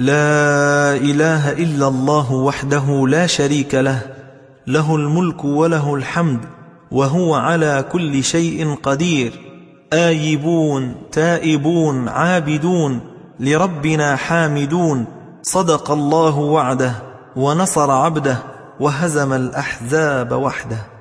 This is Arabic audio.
لا إله إلا الله وحده لا شريك له له الملك وله الحمد وهو على كل شيء قدير. آيبون تائبون عابدون لربنا حامدون. صدق الله وعده ونصر عبده وهزم الأحزاب وحده.